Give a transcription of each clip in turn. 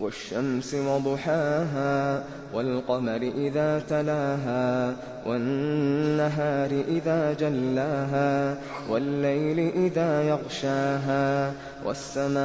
وَالشَّمْسِ وَضُحَاهَا وَالْقَمَرِ إِذَا تَلَاهَا وَالنَّهَارِ إِذَا جَلَّاهَا وَاللَّيْلِ إِذَا يَغْشَاهَا وَالسَّمَاءِ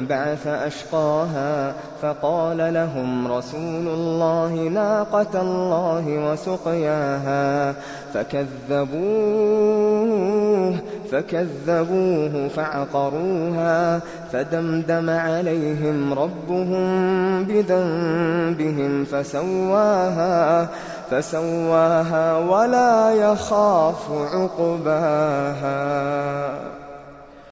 انبَعَثَ أَشْقَاهَا فَقَالَ لَهُمْ رَسُولُ اللَّهِ نَاقَةَ اللَّهِ وَسُقْيَاهَا فَكَذَّبُوهُ فَعَقَرُوهَا فَدَمْدَمَ عَلَيْهِمْ رَبُّهُم بِذَنبِهِمْ فَسَوَّاهَا وَلَا يَخَافُ عُقْبَاهَا.